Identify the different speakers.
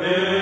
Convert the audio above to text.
Speaker 1: Amen.